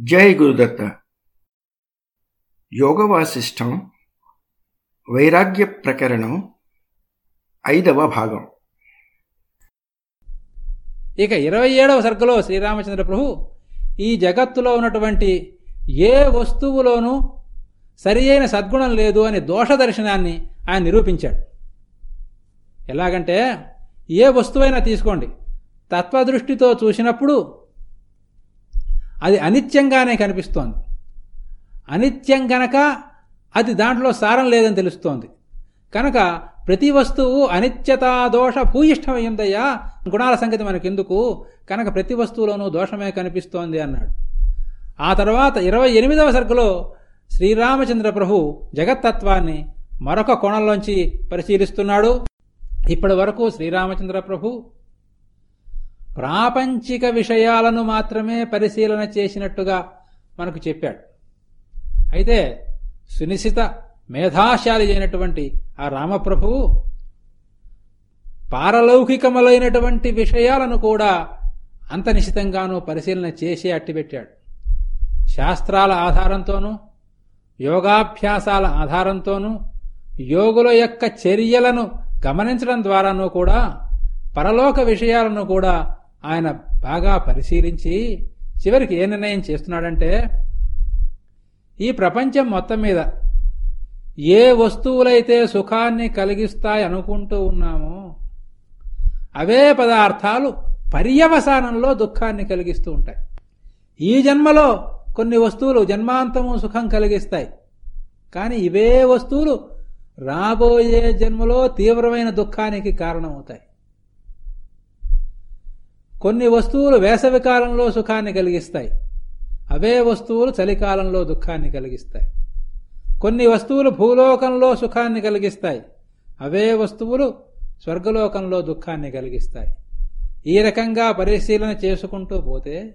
జై గురుదత్త యోగవాసిష్టం వైరాగ్య ప్రకరణం ఐదవ భాగం. ఇక ఇరవై ఏడవ సర్గలో శ్రీరామచంద్ర ప్రభు ఈ జగత్తులో ఉన్నటువంటి ఏ వస్తువులోనూ సరి అయిన సద్గుణం లేదు అనే దోష దర్శనాన్ని ఆయన నిరూపించాడు. ఎలాగంటే ఏ వస్తువైనా తీసుకోండి. తత్వదృష్టితో చూసినప్పుడు అది అనిత్యంగానే కనిపిస్తోంది. అనిత్యం గనక అది దాంట్లో సారం లేదని తెలుస్తోంది. కనుక ప్రతి వస్తువు అనిత్యతాదోష భూయిష్టమయ్యిందయ్యా గుణాల సంగతి మనకెందుకు? కనుక ప్రతి వస్తువులోనూ దోషమే కనిపిస్తోంది అన్నాడు. ఆ తర్వాత ఇరవై ఎనిమిదవ సర్గలో శ్రీరామచంద్ర ప్రభు జగత్తత్వాన్ని మరొక కోణంలోంచి పరిశీలిస్తున్నాడు. ఇప్పటి వరకు శ్రీరామచంద్ర ప్రభు ప్రాపంచిక విషయాలను మాత్రమే పరిశీలన చేసినట్టుగా మనకు చెప్పాడు. అయితే సునిశిత మేధాశాలి అయినటువంటి ఆ రామప్రభువు పారలౌకికములైనటువంటి విషయాలను కూడా అంతనిశితంగానూ పరిశీలన చేసే అట్టిపెట్టాడు శాస్త్రాల ఆధారంతోనూ యోగాభ్యాసాల ఆధారంతోనూ యోగుల యొక్క చర్యలను గమనించడం ద్వారానూ కూడా పరలోక విషయాలను కూడా ఆయన బాగా పరిశీలించి చివరికి ఏ నిర్ణయం చేస్తున్నాడంటే ఈ ప్రపంచం మొత్తం మీద ఏ వస్తువులైతే సుఖాన్ని కలిగిస్తాయి అనుకుంటూ ఉన్నామో అవే పదార్థాలు పర్యవసానంలో దుఃఖాన్ని కలిగిస్తూ ఉంటాయి. ఈ జన్మలో కొన్ని వస్తువులు జన్మాంతము సుఖం కలిగిస్తాయి. కానీ ఇవే వస్తువులు రాబోయే జన్మలో తీవ్రమైన దుఃఖానికి కారణమవుతాయి. కొన్ని వస్తువులు వేసవి కాలంలో సుఖాన్ని కలిగిస్తాయి. అవే వస్తువులు చలికాలంలో దుఃఖాన్ని కలిగిస్తాయి. కొన్ని వస్తువులు భూలోకంలో సుఖాన్ని కలిగిస్తాయి. అవే వస్తువులు స్వర్గలోకంలో దుఃఖాన్ని కలిగిస్తాయి. ఈ రకంగా పరిశీలన చేసుకుంటూ పోతే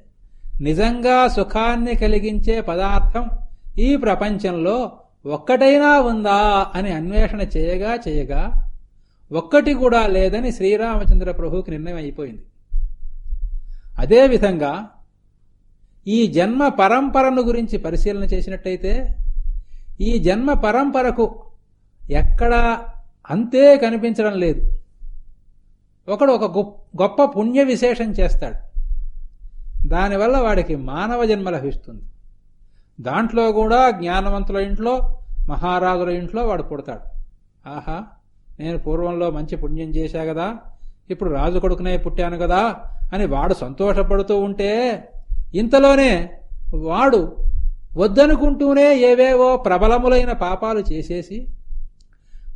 నిజంగా సుఖాన్ని కలిగించే పదార్థం ఈ ప్రపంచంలో ఒక్కటైనా ఉందా అని అన్వేషణ చేయగా చేయగా ఒక్కటి కూడా లేదని శ్రీరామచంద్ర ప్రభుకి నిర్ణయం అయిపోయింది. అదేవిధంగా ఈ జన్మ పరంపరను గురించి పరిశీలన చేసినట్టయితే ఈ జన్మ పరంపరకు ఎక్కడా అంతే కనిపించడం లేదు. ఒకడు ఒక గొప్ప పుణ్య విశేషం చేస్తాడు. దానివల్ల వాడికి మానవ జన్మ లభిస్తుంది. దాంట్లో కూడా జ్ఞానవంతుల ఇంట్లో మహారాజుల ఇంట్లో వాడు పుడతాడు. ఆహా నేను పూర్వంలో మంచి పుణ్యం చేశా కదా. ఇప్పుడు రాజు కొడుకునే పుట్టాను కదా అని వాడు సంతోషపడుతూ ఉంటే ఇంతలోనే వాడు వద్దనుకుంటూనే ఏవేవో ప్రబలములైన పాపాలు చేసేసి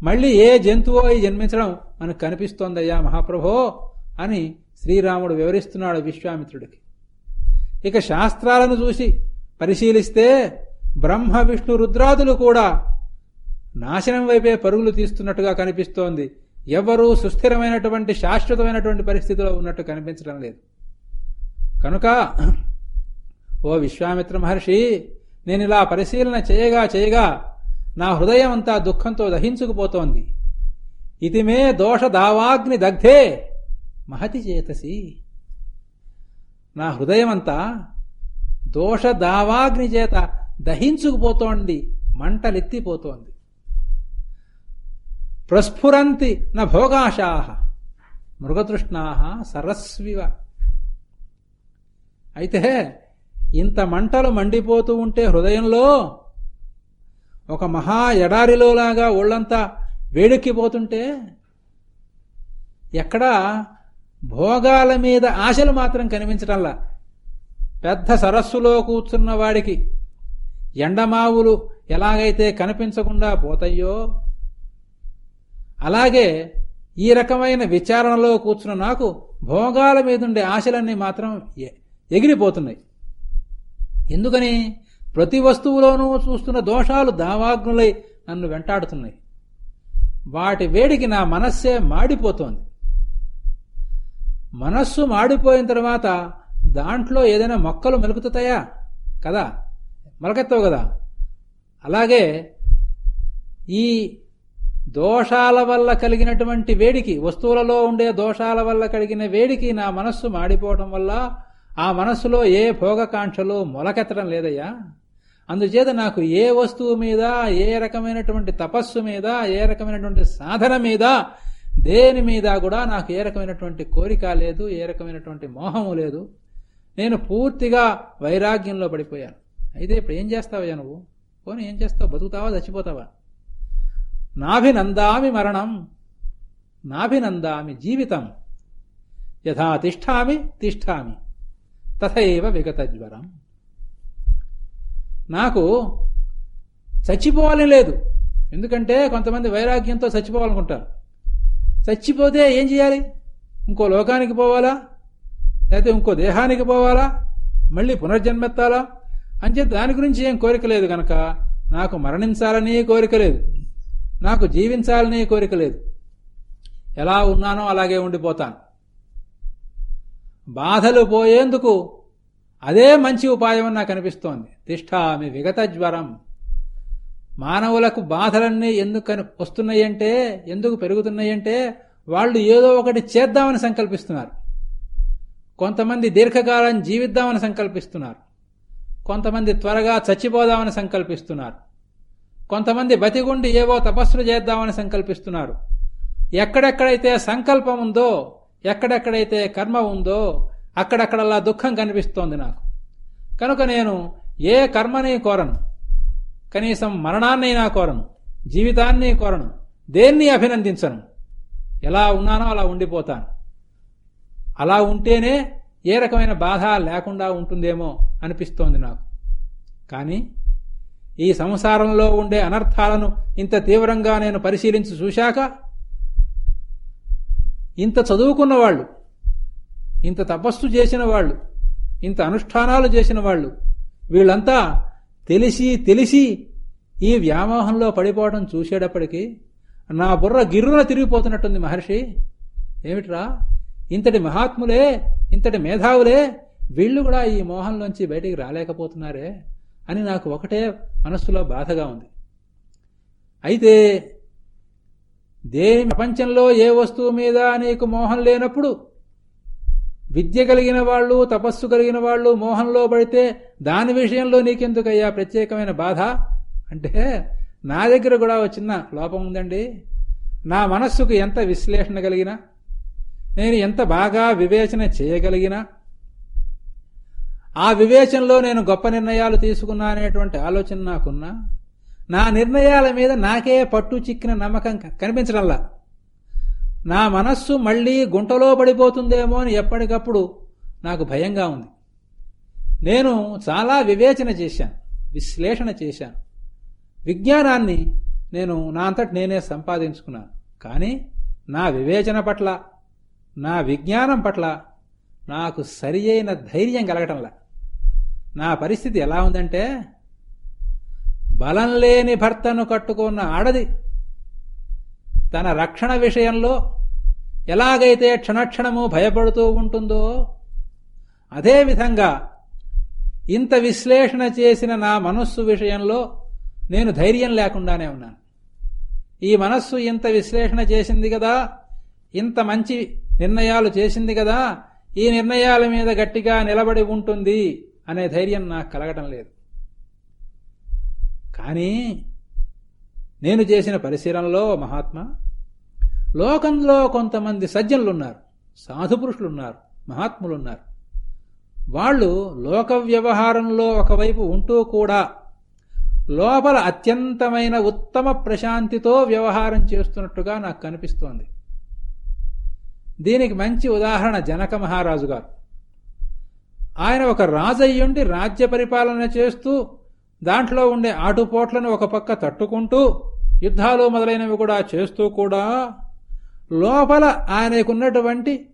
మళ్ళీ ఏ జంతువో అయి జన్మించడం మనకు కనిపిస్తోందయ్యా మహాప్రభో అని శ్రీరాముడు వివరిస్తున్నాడు విశ్వామిత్రుడికి. ఇక శాస్త్రాలను చూసి పరిశీలిస్తే బ్రహ్మ విష్ణు రుద్రాదులు కూడా నాశనం వైపే పరుగులు తీస్తున్నట్టుగా కనిపిస్తోంది. ఎవరూ సుస్థిరమైనటువంటి శాశ్వతమైనటువంటి పరిస్థితిలో ఉన్నట్టు కనిపించడం లేదు. కనుక ఓ విశ్వామిత్ర మహర్షి నేను ఇలా పరిశీలన చేయగా చేయగా నా హృదయం అంతా దుఃఖంతో దహించుకుపోతోంది. ఇది మే దోష దావాగ్ని దగ్ధే మహతి చేతసి. నా హృదయమంతా దోష దావాగ్ని చేత దహించుకుపోతోంది మంటలెత్తిపోతోంది. ప్రస్ఫురంతి న భోగాశా మృగతృష్ణా సరస్వివ. అయితే ఇంత మంటలు మండిపోతూ ఉంటే హృదయంలో ఒక మహా ఎడారిలోలాగా ఒళ్ళంతా వేడెక్కిపోతుంటే ఎక్కడా భోగాల మీద ఆశలు మాత్రం కనిపించటంలా. పెద్ద సరస్సులో కూర్చున్న వాడికి ఎండమావులు ఎలాగైతే కనిపించకుండా పోతాయో అలాగే ఈ రకమైన విచారణలో కూర్చున్న నాకు భోగాల మీదుండే ఆశలన్నీ మాత్రం ఎగిరిపోతున్నాయి. ఎందుకని? ప్రతి వస్తువులోనూ చూస్తున్న దోషాలు దావాగ్నులై నన్ను వెంటాడుతున్నాయి. వాటి వేడికి నా మనస్సే మాడిపోతోంది. మనస్సు మాడిపోయిన తర్వాత దాంట్లో ఏదైనా మొక్కలు మెలుకుతాయా? కదా? మొలకెత్తవు కదా? అలాగే ఈ దోషాల వల్ల కలిగినటువంటి వేడికి వస్తువులలో ఉండే దోషాల వల్ల కలిగిన వేడికి నా మనస్సు మాడిపోవటం వల్ల ఆ మనస్సులో ఏ భోగకాంక్షలు మొలకెత్తడం లేదయ్యా. అందుచేత నాకు ఏ వస్తువు మీద ఏ రకమైనటువంటి తపస్సు మీద ఏ రకమైనటువంటి సాధన మీద దేని మీద కూడా నాకు ఏ రకమైనటువంటి కోరిక లేదు ఏ రకమైనటువంటి మోహము లేదు. నేను పూర్తిగా వైరాగ్యంలో పడిపోయాను. అయితే ఇప్పుడు ఏం చేస్తావయ్యా నువ్వు? పోనీ ఏం చేస్తావు? బతుకుతావా? చచ్చిపోతావా? నాభినందామి మరణం నాభినందామి జీవితం. యథా తిష్టామి తిష్టామి. తథైవ విగతజ్వరం. నాకు చచ్చిపోవాలని లేదు. ఎందుకంటే కొంతమంది వైరాగ్యంతో చచ్చిపోవాలనుకుంటారు. చచ్చిపోతే ఏం చేయాలి? ఇంకో లోకానికి పోవాలా? లేకపోతే ఇంకో దేహానికి పోవాలా? మళ్ళీ పునర్జన్మెత్తాలా? అంచేత దాని గురించి ఏం కోరిక లేదు కనుక నాకు మరణించాలని కోరిక లేదు. నాకు జీవించాలని కోరిక లేదు. ఎలా ఉన్నానో అలాగే ఉండిపోతాను. బాధలు పోయేందుకు అదే మంచి ఉపాయం నాకు అనిపిస్తోంది. తిష్టామి విగత జ్వరం. మానవులకు బాధలన్నీ ఎందుకు వస్తున్నాయంటే ఎందుకు పెరుగుతున్నాయంటే వాళ్ళు ఏదో ఒకటి చేద్దామని సంకల్పిస్తున్నారు. కొంతమంది దీర్ఘకాలం జీవిద్దామని సంకల్పిస్తున్నారు. కొంతమంది త్వరగా చచ్చిపోదామని సంకల్పిస్తున్నారు. కొంతమంది బతిగుండి ఏవో తపస్సులు చేద్దామని సంకల్పిస్తున్నారు. ఎక్కడెక్కడైతే సంకల్పం ఉందో ఎక్కడెక్కడైతే కర్మ ఉందో అక్కడక్కడల్లా దుఃఖం కనిపిస్తోంది నాకు. కనుక నేను ఏ కర్మని కోరను? కనీసం మరణాన్నైనా కోరను? జీవితాన్ని కోరను? దేన్ని అభినందించను? ఎలా ఉన్నానో అలా ఉండిపోతాను. అలా ఉంటేనే ఏ రకమైన బాధ లేకుండా ఉంటుందేమో అనిపిస్తోంది నాకు. కానీ ఈ సంసారంలో ఉండే అనర్థాలను ఇంత తీవ్రంగా నేను పరిశీలించి చూశాక ఇంత చదువుకున్న వాళ్ళు ఇంత తపస్సు చేసిన వాళ్ళు ఇంత అనుష్ఠానాలు చేసిన వాళ్ళు వీళ్ళంతా తెలిసి తెలిసి ఈ వ్యామోహంలో పడిపోవడం చూసేటప్పటికీ నా బుర్ర గిర్రున తిరిగిపోతున్నట్టుంది మహర్షి. ఏమిట్రా? ఇంతటి మహాత్ములే ఇంతటి మేధావులే వీళ్ళు కూడా ఈ మోహంలోంచి బయటికి రాలేకపోతున్నారే? అని నాకు ఒకటే మనస్సులో బాధగా ఉంది. అయితే దేని ప్రపంచంలో ఏ వస్తువు మీద నీకు మోహం లేనప్పుడు విద్య కలిగిన వాళ్ళు తపస్సు కలిగిన వాళ్ళు మోహంలో పడితే దాని విషయంలో నీకెందుకయ్యా ప్రత్యేకమైన బాధ? అంటే నా దగ్గర కూడా ఒక చిన్న లోపం ఉందండి. నా మనస్సుకు ఎంత విశ్లేషణ కలిగినా నేను ఎంత బాగా వివేచన చేయగలిగినా ఆ వివేచనలో నేను గొప్ప నిర్ణయాలు తీసుకున్నా అనేటువంటి ఆలోచన నాకున్నా నా నిర్ణయాల మీద నాకే పట్టు చిక్కిన నమ్మకం కనిపించడంలా. నా మనస్సు మళ్ళీ గుంటలో పడిపోతుందేమో అని ఎప్పటికప్పుడు నాకు భయంగా ఉంది. నేను చాలా వివేచన చేశాను విశ్లేషణ చేశాను. విజ్ఞానాన్ని నేను నా అంతటి నేనే సంపాదించుకున్నాను. కానీ నా వివేచన పట్ల నా విజ్ఞానం పట్ల నాకు సరి ధైర్యం కలగటంలా. నా పరిస్థితి ఎలా ఉందంటే బలం లేని భర్తను కట్టుకున్న ఆడది తన రక్షణ విషయంలో ఎలాగైతే క్షణక్షణము భయపడుతూ ఉంటుందో అదేవిధంగా ఇంత విశ్లేషణ చేసిన నా మనస్సు విషయంలో నేను ధైర్యం లేకుండానే ఉన్నాను. ఈ మనస్సు ఇంత విశ్లేషణ చేసింది కదా ఇంత మంచి నిర్ణయాలు చేసింది కదా ఈ నిర్ణయాల మీద గట్టిగా నిలబడి ఉంటుంది. అనే ధైర్యం నాకు కలగటం లేదు. కానీ నేను చేసిన పరిశీలనలో మహాత్మ లోకంలో కొంతమంది సజ్జనులున్నారు సాధుపురుషులున్నారు మహాత్ములున్నారు. వాళ్ళు లోక వ్యవహారంలో ఒకవైపు ఉంటూ కూడా లోపల అత్యంతమైన ఉత్తమ ప్రశాంతితో వ్యవహారం చేస్తున్నట్టుగా నాకు కనిపిస్తోంది. దీనికి మంచి ఉదాహరణ జనక మహారాజు గారు. ఆయన ఒక రాజయ్యుండి రాజ్య పరిపాలన చేస్తూ దాంట్లో ఉండే ఆటుపోట్లను ఒక పక్క తట్టుకుంటూ యుద్ధాలు మొదలైనవి కూడా చేస్తూ కూడా లోపల ఆయనకున్నటువంటి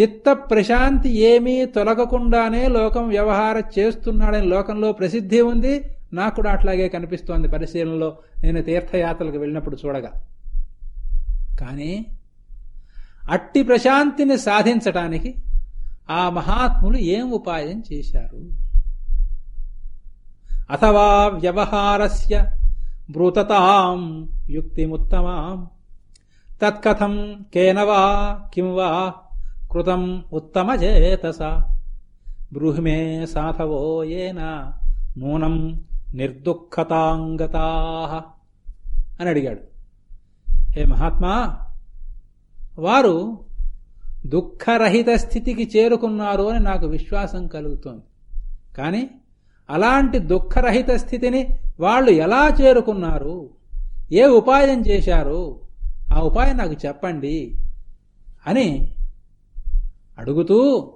చిత్త ప్రశాంతి ఏమీ తొలగకుండానే లోకం వ్యవహారం చేస్తున్నాడని లోకంలో ప్రసిద్ధి ఉంది. నాకు కూడా అట్లాగే కనిపిస్తోంది పరిశీలనలో. నేను తీర్థయాత్రలకు వెళ్ళినప్పుడు చూడగా. కానీ అట్టి ప్రశాంతిని సాధించటానికి ఆ మహాత్ములు ఏం ఉపాయం చేశారు? అథవా వ్యవహారస్య బ్రూతతాం యుక్తిముత్తమాం. తత్కథం కేనవా కిం వా కృతం ఉత్తమ చేతస బ్రూహిమే సాధవో ఏన నూనం నిర్దుఃఖతాంగతా అని అడిగాడు. హే మహాత్మా వారు దుఃఖరహిత స్థితికి చేరుకున్నారు అని నాకు విశ్వాసం కలుగుతోంది. కానీ అలాంటి దుఃఖరహిత స్థితిని వాళ్ళు ఎలా చేరుకున్నారు? ఏ ఉపాయం చేశారు? ఆ ఉపాయం నాకు చెప్పండి అని అడుగుతూ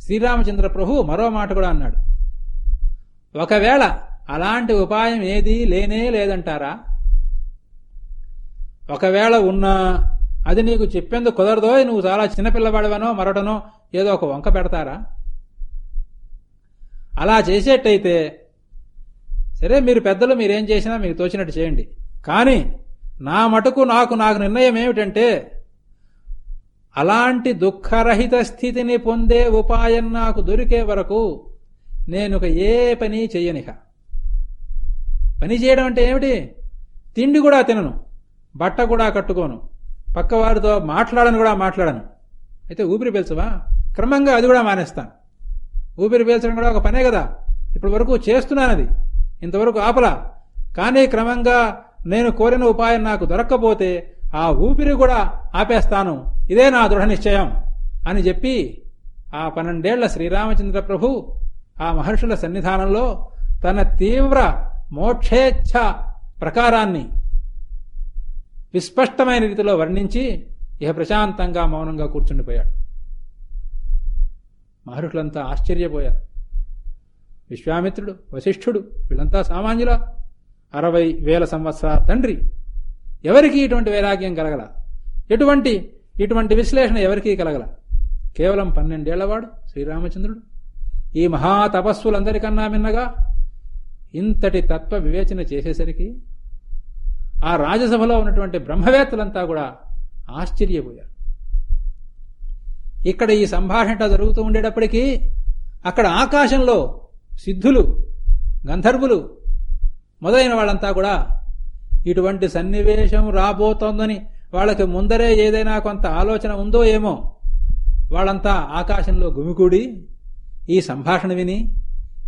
శ్రీరామచంద్ర ప్రభు మరో మాట కూడా అన్నాడు. ఒకవేళ అలాంటి ఉపాయం ఏదీ లేనే లేదంటారా? ఒకవేళ ఉన్నా అది నీకు చెప్పేందుకు కుదరదో నువ్వు చాలా చిన్నపిల్లవాడివనో మరొటనో ఏదో ఒక వంక పెడతారా? అలా చేసేట్టయితే సరే మీరు పెద్దలు మీరేం చేసినా మీకు తోచినట్టు చేయండి. కానీ నా మటుకు నాకు నాకు నిర్ణయం ఏమిటంటే అలాంటి దుఃఖరహిత స్థితిని పొందే ఉపాయం నాకు దొరికే వరకు నేను ఏ పని చెయ్యనిక పని చేయడం అంటే ఏమిటి? తిండి కూడా తినను బట్ట కూడా కట్టుకోను. పక్కవారితో మాట్లాడను కూడా మాట్లాడను. అయితే ఊపిరి పీల్చవా? క్రమంగా అది కూడా మానేస్తాను. ఊపిరి పీల్చడం కూడా ఒక పనే కదా. ఇప్పటి వరకు చేస్తున్నానది ఇంతవరకు ఆపలా. కానీ క్రమంగా నేను కోరిన ఉపాయం నాకు దొరక్కపోతే ఆ ఊపిరి కూడా ఆపేస్తాను. ఇదే నా దృఢ నిశ్చయం అని చెప్పి ఆ పన్నెండేళ్ళ శ్రీరామచంద్ర ప్రభు ఆ మహర్షుల సన్నిధానంలో తన తీవ్ర మోక్షేచ్ఛ ప్రకారాన్ని విస్పష్టమైన రీతిలో వర్ణించి ఇహ ప్రశాంతంగా మౌనంగా కూర్చుండిపోయాడు. మహర్షులంతా ఆశ్చర్యపోయారు. విశ్వామిత్రుడు వశిష్ఠుడు వీళ్ళంతా సామాన్యుల. అరవై వేల సంవత్సరాల తండ్రి. ఎవరికి ఇటువంటి వైరాగ్యం కలగల? ఎటువంటి ఇటువంటి విశ్లేషణ ఎవరికీ కలగల? కేవలం పన్నెండేళ్ళవాడు శ్రీరామచంద్రుడు. ఈ మహాతపస్సులందరికన్నా మిన్నగా ఇంతటి తత్వ వివేచన చేసేసరికి ఆ రాజసభలో ఉన్నటువంటి బ్రహ్మవేత్తలంతా కూడా ఆశ్చర్యపోయారు. ఇక్కడ ఈ సంభాషణ జరుగుతూ ఉండేటప్పటికీ అక్కడ ఆకాశంలో సిద్ధులు గంధర్వులు మొదలైన వాళ్ళంతా కూడా ఇటువంటి సన్నివేశం రాబోతోందని వాళ్ళకి ముందరే ఏదైనా కొంత ఆలోచన ఉందో ఏమో వాళ్ళంతా ఆకాశంలో గుమికూడి ఈ సంభాషణ విని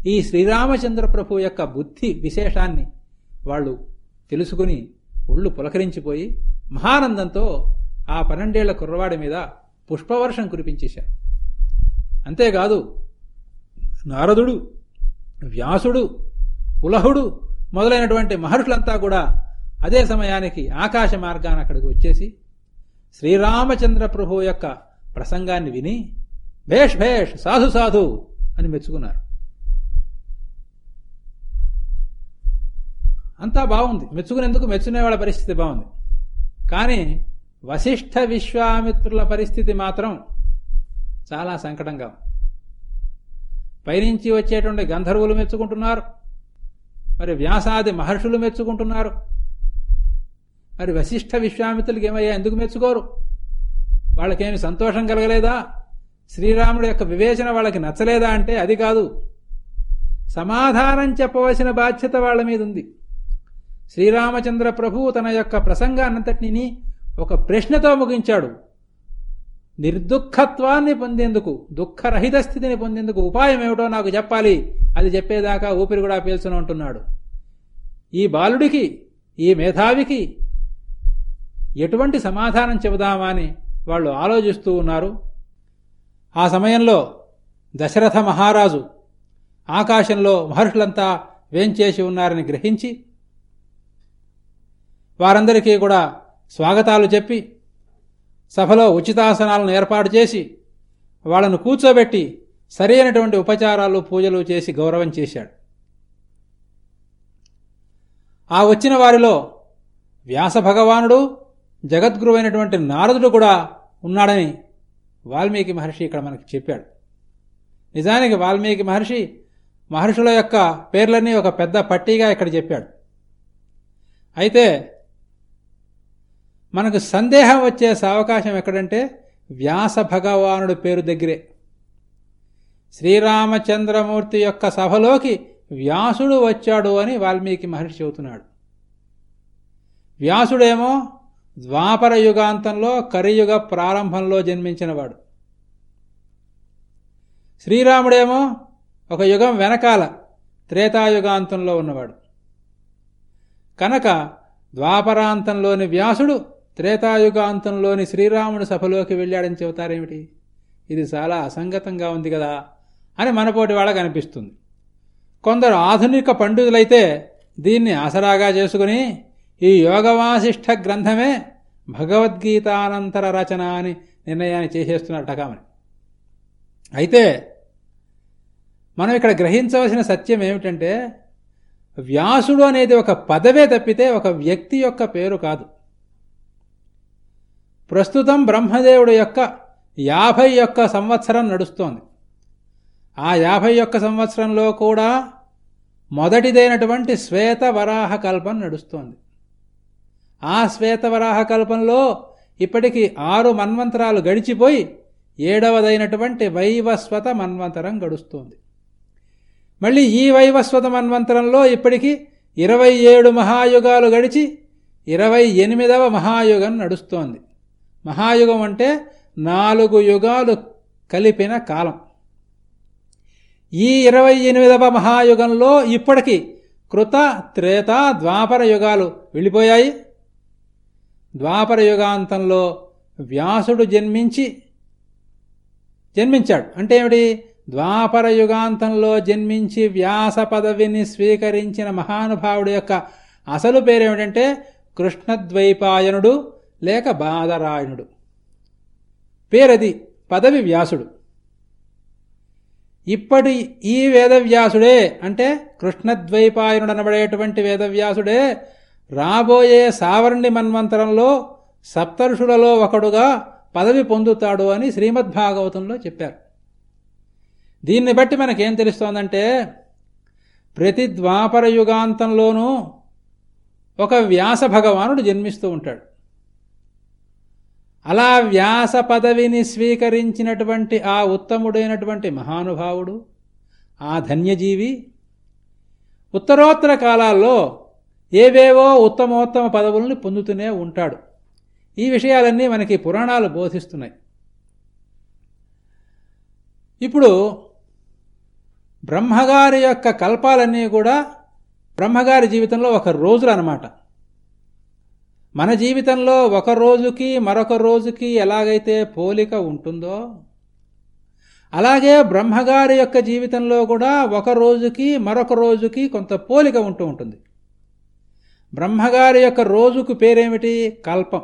ఈ శ్రీరామచంద్ర ప్రభు యొక్క బుద్ధి విశేషాన్ని వాళ్ళు తెలుసుకుని ఒళ్ళు పులకరించిపోయి మహానందంతో ఆ పన్నెండేళ్ళ కుర్రవాడి మీద పుష్పవర్షం కురిపించేశారు. అంతేకాదు నారదుడు వ్యాసుడు పులహుడు మొదలైనటువంటి మహర్షులంతా కూడా అదే సమయానికి ఆకాశ మార్గాన్ని అక్కడికి వచ్చేసి శ్రీరామచంద్ర ప్రభు యొక్క ప్రసంగాన్ని విని భేష్ భేష్ సాధు సాధు అని మెచ్చుకున్నారు. అంతా బాగుంది. మెచ్చుకునేందుకు మెచ్చునే వాళ్ళ పరిస్థితి బాగుంది. కానీ వశిష్ఠ విశ్వామిత్రుల పరిస్థితి మాత్రం చాలా సంకటంగా ఉంది. పైనుంచి వచ్చేటువంటి గంధర్వులు మెచ్చుకుంటున్నారు. మరి వ్యాసాది మహర్షులు మెచ్చుకుంటున్నారు. మరి వశిష్ఠ విశ్వామిత్రులకి ఏమయ్యా ఎందుకు మెచ్చుకోరు? వాళ్ళకేమి సంతోషం కలగలేదా? శ్రీరాముడి యొక్క వివేచన వాళ్ళకి నచ్చలేదా అంటే అది కాదు. సమాధానం చెప్పవలసిన బాధ్యత వాళ్ళ మీద ఉంది. శ్రీరామచంద్ర ప్రభువు తన యొక్క ప్రసంగాన్నంతటిని ఒక ప్రశ్నతో ముగించాడు. నిర్దుఃఖత్వాన్ని పొందేందుకు దుఃఖరహిత స్థితిని పొందేందుకు ఉపాయం ఏమిటో నాకు చెప్పాలి. అది చెప్పేదాకా ఊపిరి కూడా పీల్చును అంటున్నాడు. ఈ బాలుడికి ఈ మేధావికి ఎటువంటి సమాధానం చెబుదామా అని వాళ్ళు ఆలోచిస్తూ ఉన్నారు. ఆ సమయంలో దశరథ మహారాజు ఆకాశంలో మహర్షులంతా వేంచేసి ఉన్నారని గ్రహించి వారందరికీ కూడా స్వాగతాలు చెప్పి సభలో ఉచితాసనాలను ఏర్పాటు చేసి వాళ్ళను కూర్చోబెట్టి సరైనటువంటి ఉపచారాలు పూజలు చేసి గౌరవం చేశాడు. ఆ వచ్చిన వారిలో వ్యాస భగవానుడు జగద్గురువైనటువంటి నారదుడు కూడా ఉన్నాడని వాల్మీకి మహర్షి ఇక్కడ మనకి చెప్పాడు. నిజానికి వాల్మీకి మహర్షి మహర్షుల యొక్క పేర్లన్నీ ఒక పెద్ద పట్టీగా ఇక్కడ చెప్పాడు. అయితే మనకు సందేహం వచ్చే అవకాశం ఎక్కడంటే వ్యాస భగవానుడు పేరు దగ్గరే. శ్రీరామచంద్రమూర్తి యొక్క సభలోకి వ్యాసుడు వచ్చాడు అని వాల్మీకి మహర్షి చెబుతున్నాడు. వ్యాసుడేమో ద్వాపర యుగాంతంలో కరియుగ ప్రారంభంలో జన్మించినవాడు. శ్రీరాముడేమో ఒక యుగం వెనకాల త్రేతాయుగాంతంలో ఉన్నవాడు. కనుక ద్వాపరాంతంలోని వ్యాసుడు త్రేతాయుగాంతంలోని శ్రీరాముడు సభలోకి వెళ్ళాడని చెబుతారేమిటి ఇది చాలా అసంగతంగా ఉంది కదా అని మనపోటి వాళ్ళకు అనిపిస్తుంది. కొందరు ఆధునిక పండితులైతే దీన్ని ఆసరాగా చేసుకుని ఈ యోగవాసిష్ఠ గ్రంథమే భగవద్గీతానంతర రచన అని నిర్ణయాన్ని చేసేస్తున్నారు టకామని అయితే మనం ఇక్కడ గ్రహించవలసిన సత్యం ఏమిటంటే వ్యాసుడు అనేది ఒక పదవే తప్పితే ఒక వ్యక్తి యొక్క పేరు కాదు. ప్రస్తుతం బ్రహ్మదేవుడు యొక్క యాభై యొక్క సంవత్సరం నడుస్తోంది. ఆ యాభై ఒక్క సంవత్సరంలో కూడా మొదటిదైనటువంటి శ్వేత వరాహ కల్పం నడుస్తోంది. ఆ శ్వేత వరాహ కల్పంలో ఇప్పటికి ఆరు మన్వంతరాలు గడిచిపోయి ఏడవదైనటువంటి వైవస్వత మన్వంతరం గడుస్తోంది. మళ్ళీ ఈ వైవస్వత మన్వంతరంలో ఇప్పటికి ఇరవై ఏడు మహాయుగాలు గడిచి ఇరవై ఎనిమిదవ మహాయుగం నడుస్తోంది. మహాయుగం అంటే నాలుగు యుగాలు కలిపిన కాలం. ఈ ఇరవై ఎనిమిదవ మహాయుగంలో ఇప్పటికీ కృత త్రేత ద్వాపర యుగాలు వెళ్ళిపోయాయి. ద్వాపర యుగాంతంలో వ్యాసుడు జన్మించి జన్మించాడు. అంటే ఏమిటి? ద్వాపర యుగాంతంలో జన్మించి వ్యాస పదవిని స్వీకరించిన మహానుభావుడు యొక్క అసలు పేరేమిటంటే కృష్ణద్వైపాయనుడు. లేక బాదరాయణుడు పేరది పదవి వ్యాసుడు. ఇప్పటి ఈ వేదవ్యాసుడే అంటే కృష్ణద్వైపాయనుడు అనబడేటువంటి వేదవ్యాసుడే రాబోయే సావర్ణి మన్వంతరంలో సప్తర్షులలో ఒకడుగా పదవి పొందుతాడు అని శ్రీమద్భాగవతంలో చెప్పారు. దీన్ని బట్టి మనకేం తెలుస్తోందంటే ప్రతి ద్వాపర యుగాంతంలోనూ ఒక వ్యాస భగవానుడు జన్మిస్తూ ఉంటాడు. అలా వ్యాస పదవిని స్వీకరించినటువంటి ఆ ఉత్తముడైనటువంటి మహానుభావుడు ఆ ధన్యజీవి ఉత్తరోత్తర కాలాల్లో ఏవేవో ఉత్తమోత్తమ పదవుల్ని పొందుతూనే ఉంటాడు. ఈ విషయాలన్నీ మనకి పురాణాలు బోధిస్తున్నాయి. ఇప్పుడు బ్రహ్మగారి యొక్క కల్పాలన్నీ కూడా బ్రహ్మగారి జీవితంలో ఒక రోజులు అనమాట మన జీవితంలో ఒక రోజుకి మరొక రోజుకి ఎలాగైతే పోలిక ఉంటుందో అలాగే బ్రహ్మగారి యొక్క జీవితంలో కూడా ఒక రోజుకి మరొక రోజుకి కొంత పోలిక ఉంటూ ఉంటుంది. బ్రహ్మగారి యొక్క రోజుకు పేరేమిటి? కల్పం.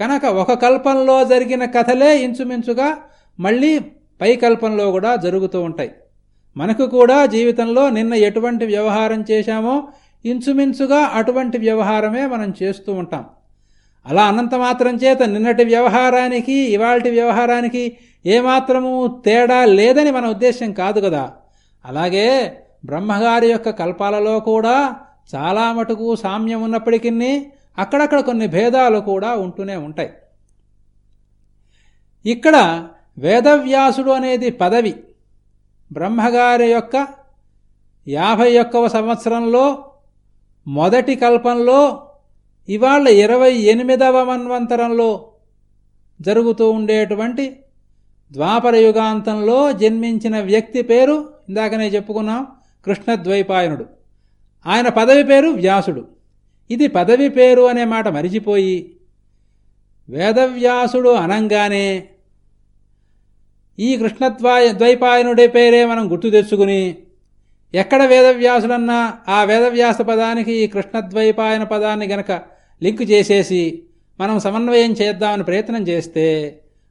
కనుక ఒక కల్పంలో జరిగిన కథలే ఇంచుమించుగా మళ్ళీ పై కల్పంలో కూడా జరుగుతూ ఉంటాయి. మనకు కూడా జీవితంలో నిన్న ఎటువంటి వ్యవహారం చేశామో ఇంచుమించుగా అటువంటి వ్యవహారమే మనం చేస్తూ ఉంటాం. అలా అనంత మాత్రం చేత నిన్నటి వ్యవహారానికి ఇవాళటి వ్యవహారానికి ఏమాత్రము తేడా లేదని మన ఉద్దేశం కాదు కదా. అలాగే బ్రహ్మగారి యొక్క కల్పాలలో కూడా చాలా మటుకు సామ్యం ఉన్నప్పటికీ అక్కడక్కడ కొన్ని భేదాలు కూడా ఉంటూనే ఉంటాయి. ఇక్కడ వేదవ్యాసుడు అనేది పదవి. బ్రహ్మగారి యొక్క యాభై ఒక్కవ సంవత్సరంలో మొదటి కల్పంలో ఇవాళ ఇరవై ఎనిమిదవ మన్వంతరంలో జరుగుతూ ఉండేటువంటి ద్వాపర యుగాంతంలో జన్మించిన వ్యక్తి పేరు ఇందాకనే చెప్పుకున్నాం కృష్ణద్వైపాయనుడు. ఆయన పదవి పేరు వ్యాసుడు. ఇది పదవి పేరు అనే మాట మరిచిపోయి వేదవ్యాసుడు అనంగానే ఈ కృష్ణద్వాయ ద్వైపాయనుడి పేరే మనం గుర్తు తెచ్చుకుని ఎక్కడ వేదవ్యాసులన్నా ఆ వేదవ్యాస పదానికి ఈ కృష్ణద్వైపాయన పదాన్ని గనక లింక్ చేసేసి మనం సమన్వయం చేద్దామని ప్రయత్నం చేస్తే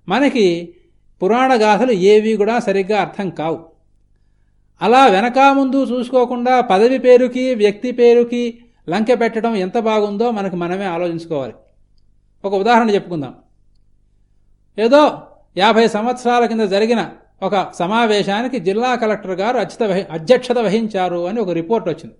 మనకి పురాణ గాథలు ఏవి కూడా సరిగ్గా అర్థం కావు. అలా వెనక ముందు చూసుకోకుండా పదవి పేరుకి వ్యక్తి పేరుకి లంకె పెట్టడం ఎంత బాగుందో మనకు మనమే ఆలోచించుకోవాలి. ఒక ఉదాహరణ చెప్పుకుందాం. ఏదో యాభై సంవత్సరాల కింద జరిగిన ఒక సమావేశానికి జిల్లా కలెక్టర్ గారు అధ్యత అధ్యక్షత వహించారు అని ఒక రిపోర్ట్ వచ్చింది.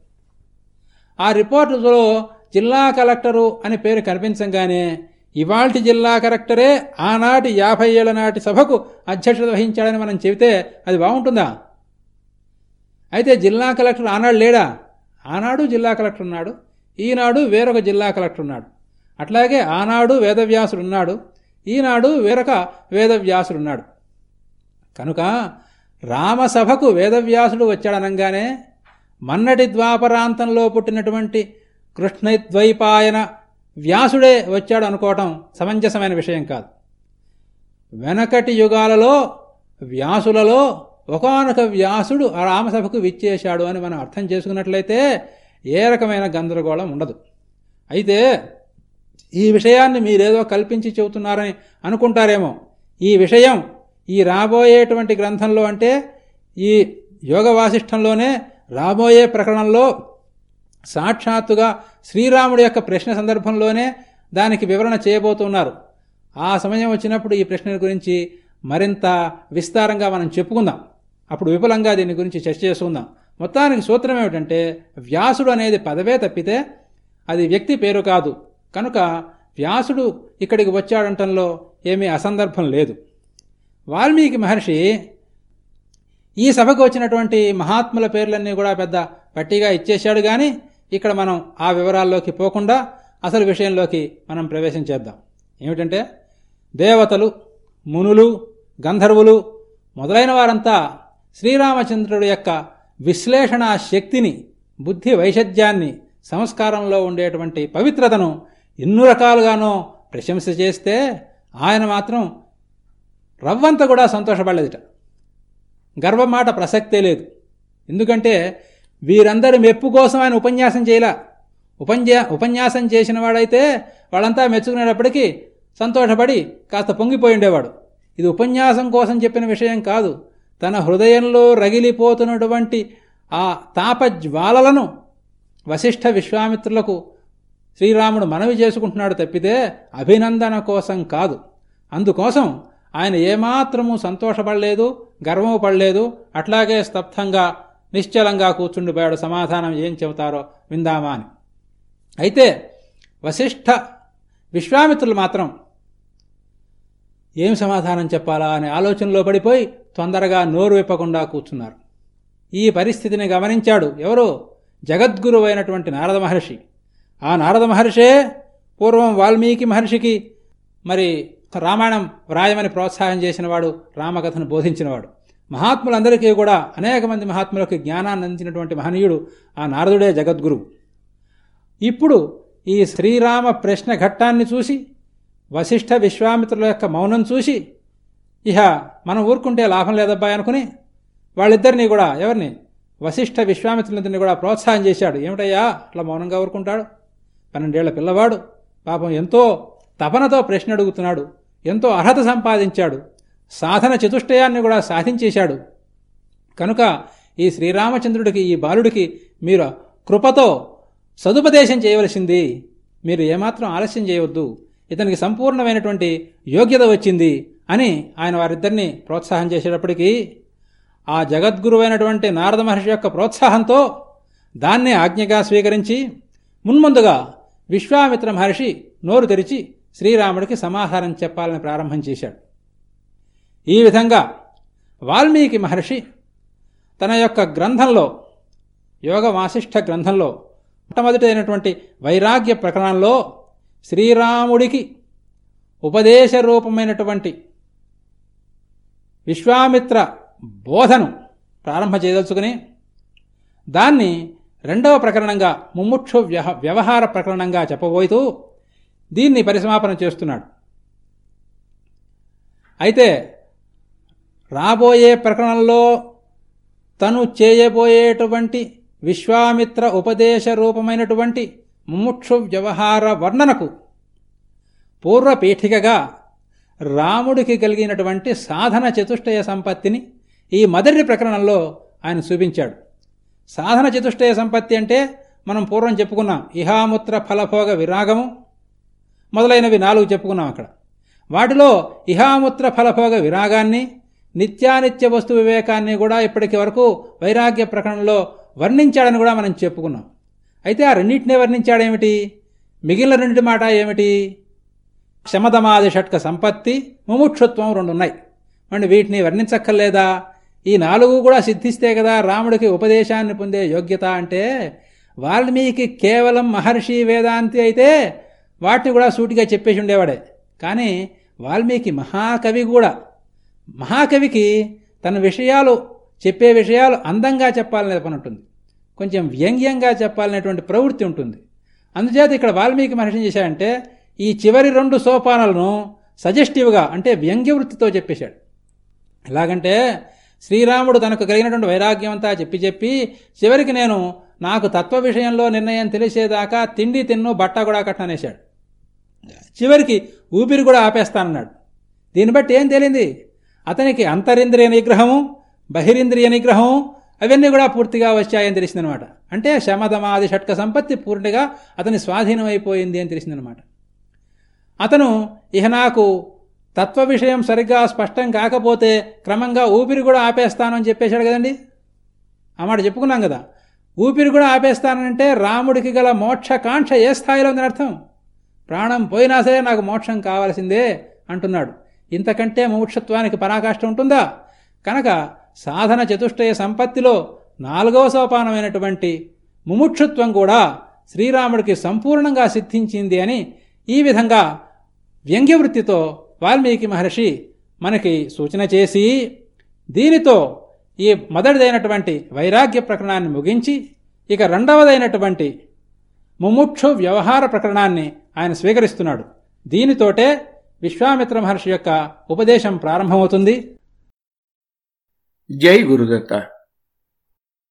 ఆ రిపోర్టులో జిల్లా కలెక్టరు అని పేరు కనిపించగానే ఇవాల్టి జిల్లా కలెక్టరే ఆనాటి యాభై ఏళ్ళ నాటి సభకు అధ్యక్షత వహించాడని మనం చెబితే అది బాగుంటుందా? అయితే జిల్లా కలెక్టర్ ఆనాడు లేడా? ఆనాడు జిల్లా కలెక్టర్ ఉన్నాడు. ఈనాడు వేరొక జిల్లా కలెక్టర్ ఉన్నాడు. అట్లాగే ఆనాడు వేదవ్యాసుడు ఉన్నాడు. ఈనాడు వేరొక వేదవ్యాసుడు ఉన్నాడు. కనుక రామసభకు వేదవ్యాసుడు వచ్చాడనంగానే మన్నటి ద్వాపరాంతంలో పుట్టినటువంటి కృష్ణద్వైపాయన వ్యాసుడే వచ్చాడు అనుకోవటం సమంజసమైన విషయం కాదు. వెనకటి యుగాలలో వ్యాసులలో ఒకనొక వ్యాసుడు ఆ రామసభకు విచ్చేశాడు అని మనం అర్థం చేసుకున్నట్లయితే ఏ రకమైన గందరగోళం ఉండదు. అయితే ఈ విషయాన్ని మీరేదో కల్పించి చెబుతున్నారని అనుకుంటారేమో. ఈ విషయం ఈ రాబోయేటువంటి గ్రంథంలో అంటే ఈ యోగ వాసిష్టంలోనే రాబోయే ప్రకరణంలో సాక్షాత్తుగా శ్రీరాముడి యొక్క ప్రశ్న సందర్భంలోనే దానికి వివరణ చేయబోతున్నారు. ఆ సమయం వచ్చినప్పుడు ఈ ప్రశ్న గురించి మరింత విస్తారంగా మనం చెప్పుకుందాం. అప్పుడు విపులంగా దీని గురించి చర్చ చేసుకుందాం. మొత్తానికి సూత్రం ఏమిటంటే వ్యాసుడు అనేది పదవే తప్పితే అది వ్యక్తి పేరు కాదు. కనుక వ్యాసుడు ఇక్కడికి వచ్చాడంటంలో ఏమీ అసందర్భం లేదు. వాల్మీకి మహర్షి ఈ సభకు వచ్చినటువంటి మహాత్ముల పేర్లన్నీ కూడా పెద్ద పట్టిగా ఇచ్చేశాడు కానీ ఇక్కడ మనం ఆ వివరాల్లోకి పోకుండా అసలు విషయంలోకి మనం ప్రవేశించేద్దాం ఏమిటంటే దేవతలు మునులు గంధర్వులు మొదలైన వారంతా శ్రీరామచంద్రుడి యొక్క విశ్లేషణ శక్తిని బుద్ధి వైషధ్యాన్ని సంస్కారంలో ఉండేటువంటి పవిత్రతను ఎన్నో రకాలుగానో ప్రశంస చేస్తే ఆయన మాత్రం రవ్వంత కూడా సంతోషపడలేదుట. గర్వమాట ప్రసక్తే లేదు. ఎందుకంటే వీరందరి మెప్పు కోసం ఆయన ఉపన్యాసం చేయలా. ఉపన్యా ఉపన్యాసం చేసిన వాడైతే వాళ్ళంతా మెచ్చుకునేటప్పటికీ సంతోషపడి కాస్త పొంగిపోయి ఉండేవాడు. ఇది ఉపన్యాసం కోసం చెప్పిన విషయం కాదు. తన హృదయంలో రగిలిపోతున్నటువంటి ఆ తాపజ్వాలలను వశిష్ఠ విశ్వామిత్రులకు శ్రీరాముడు మనవి చేసుకుంటున్నాడు తప్పితే అభినందన కోసం కాదు. అందుకోసం ఆయన ఏమాత్రము సంతోషపడలేదు గర్వము పడలేదు అట్లాగే స్తబ్ధంగా నిశ్చలంగా కూర్చుండిపోయాడు. సమాధానం ఏం చెబుతారో విందామా అని. అయితే వశిష్ఠ విశ్వామిత్రులు మాత్రం ఏం సమాధానం చెప్పాలా అనే ఆలోచనలో పడిపోయి తొందరగా నోరు విప్పకుండా కూర్చున్నారు. ఈ పరిస్థితిని గమనించాడు ఎవరు? జగద్గురువైనటువంటి నారద మహర్షి. ఆ నారద మహర్షే పూర్వం వాల్మీకి మహర్షికి మరి రామాయణం వ్రాయమని ప్రోత్సాహం చేసినవాడు రామకథను బోధించినవాడు. మహాత్ములందరికీ కూడా అనేక మంది మహాత్ములకు జ్ఞానాన్ని అందించినటువంటి మహనీయుడు ఆ నారదుడే జగద్గురువు ఇప్పుడు ఈ శ్రీరామ ప్రశ్న ఘట్టాన్ని చూసి వశిష్ఠ విశ్వామిత్రుల యొక్క మౌనం చూసి ఇహ మనం ఊరుకుంటే లాభం లేదబ్బా అనుకుని వాళ్ళిద్దరినీ కూడా ఎవరిని? వశిష్ఠ విశ్వామిత్రులందరినీ కూడా ప్రోత్సాహం చేశాడు. ఏమిటయ్యా? అట్లా మౌనంగా ఊరుకుంటాడు? పన్నెండేళ్ళ పిల్లవాడు. పాపం ఎంతో తపనతో ప్రశ్న అడుగుతున్నాడు. ఎంతో అర్హత సంపాదించాడు. సాధన చతుష్టయాన్ని కూడా సాధించేశాడు. కనుక ఈ శ్రీరామచంద్రుడికి ఈ బాలుడికి మీరు కృపతో సదుపదేశం చేయవలసింది. మీరు ఏమాత్రం ఆలస్యం చేయవద్దు. ఇతనికి సంపూర్ణమైనటువంటి యోగ్యత వచ్చింది అని ఆయన వారిద్దరిని ప్రోత్సాహం చేసేటప్పటికీ ఆ జగద్గురువైనటువంటి నారద మహర్షి యొక్క ప్రోత్సాహంతో దాన్నే ఆజ్ఞగా స్వీకరించి మున్ముందుగా విశ్వామిత్ర మహర్షి నోరు తెరిచి శ్రీరాముడికి సమాధానం చెప్పాలని ప్రారంభం చేశాడు. ఈ విధంగా వాల్మీకి మహర్షి తన యొక్క గ్రంథంలో యోగ వాసిష్ఠ గ్రంథంలో మొట్టమొదటైనటువంటి వైరాగ్య ప్రకరణంలో శ్రీరాముడికి ఉపదేశ రూపమైనటువంటి విశ్వామిత్ర బోధను ప్రారంభ చేయదలుచుకుని దాన్ని రెండవ ప్రకరణంగా ముమ్ముక్షు వ్యవహార ప్రకరణంగా చెప్పబోతూ దీన్ని పరిసమాపన చేస్తున్నాడు. అయితే రాబోయే ప్రకరణంలో తను చేయబోయేటువంటి విశ్వామిత్ర ఉపదేశ రూపమైనటువంటి ముముక్షు వ్యవహార వర్ణనకు పూర్వపీఠికగా రాముడికి కలిగినటువంటి సాధన చతుష్టయ సంపత్తిని ఈ మొదటి ప్రకరణంలో ఆయన చూపించాడు. సాధన చతుష్టయ సంపత్తి అంటే మనం పూర్వం చెప్పుకున్నాం. ఇహాముత్ర ఫలభోగ విరాగము మొదలైనవి నాలుగు చెప్పుకున్నాం అక్కడ. వాటిలో ఇహాముత్ర ఫలభోగ విరాగాన్ని నిత్యానిత్య వస్తు వివేకాన్ని కూడా ఇప్పటికి వరకు వైరాగ్య ప్రకటనలో వర్ణించాడని కూడా మనం చెప్పుకున్నాం. అయితే ఆ రెండింటినే వర్ణించాడేమిటి? మిగిలిన రెండింటి మాట ఏమిటి? క్షమదమాది షట్క సంపత్తి ముముక్షుత్వం రెండు ఉన్నాయి మరి వీటిని వర్ణించక్కర్లేదా? ఈ నాలుగు కూడా సిద్ధిస్తే కదా రాముడికి ఉపదేశాన్ని పొందే యోగ్యత అంటే వాల్మీకి కేవలం మహర్షి వేదాంతి అయితే వాటిని కూడా సూటిగా చెప్పేసి ఉండేవాడే. కానీ వాల్మీకి మహాకవి కూడా మహాకవికి తన విషయాలు చెప్పే విషయాలు అందంగా చెప్పాలనే పని ఉంటుంది. కొంచెం వ్యంగ్యంగా చెప్పాలనేటువంటి ప్రవృత్తి ఉంటుంది. అందుచేత ఇక్కడ వాల్మీకి మహర్షి చేశాడంటే ఈ చివరి రెండు సోపానాలను సజెస్టివ్గా అంటే వ్యంగ్య వృత్తితో చెప్పేశాడు. ఎలాగంటే శ్రీరాముడు తనకు కలిగినటువంటి వైరాగ్యం అంతా చెప్పి చెప్పి చివరికి నేను నాకు తత్వ విషయంలో నిర్ణయం తెలిసేదాకా తిండి తిన్ను బట్ట కూడా కట్టనేశాడు చివరికి ఊపిరి కూడా ఆపేస్తానన్నాడు. దీన్ని బట్టి ఏం తేలింది? అతనికి అంతరింద్రియ నిగ్రహము బహిరింద్రియ నిగ్రహము అవన్నీ కూడా పూర్తిగా వచ్చాయని తెలిసిందనమాట. అంటే శమధమాది షట్క సంపత్తి పూర్తిగా అతని స్వాధీనమైపోయింది అని తెలిసిందనమాట. అతను ఇహ నాకు తత్వ విషయం సరిగ్గా స్పష్టం కాకపోతే క్రమంగా ఊపిరి కూడా ఆపేస్తాను అని చెప్పేశాడు కదండి? ఆ మాట చెప్పుకున్నాం కదా. ఊపిరి కూడా ఆపేస్తానంటే రాముడికి గల మోక్షకాంక్ష ఏ స్థాయిలో ఉందని అర్థం ప్రాణం పోయినా సరే నాకు మోక్షం కావాల్సిందే అంటున్నాడు. ఇంతకంటే మోక్షత్వానికి పరాకాష్ట ఉంటుందా? కనుక సాధన చతుష్టయ సంపత్తిలో నాలుగవ సోపానమైనటువంటి ముముక్షుత్వం కూడా శ్రీరాముడికి సంపూర్ణంగా సిద్ధించింది అని ఈ విధంగా వ్యంగ్యవృత్తితో వాల్మీకి మహర్షి మనకి సూచన చేసి దీనితో ఈ మొదటిదైనటువంటి వైరాగ్య ప్రకరణాన్ని ముగించి ఇక రెండవదైనటువంటి ముముక్షు వ్యవహార ప్రకరణాన్ని ఆయన స్వీకరిస్తున్నాడు. దీనితోటే విశ్వామిత్ర మహర్షి యొక్క ఉపదేశం ప్రారంభమవుతుంది. జై గురుదత్త.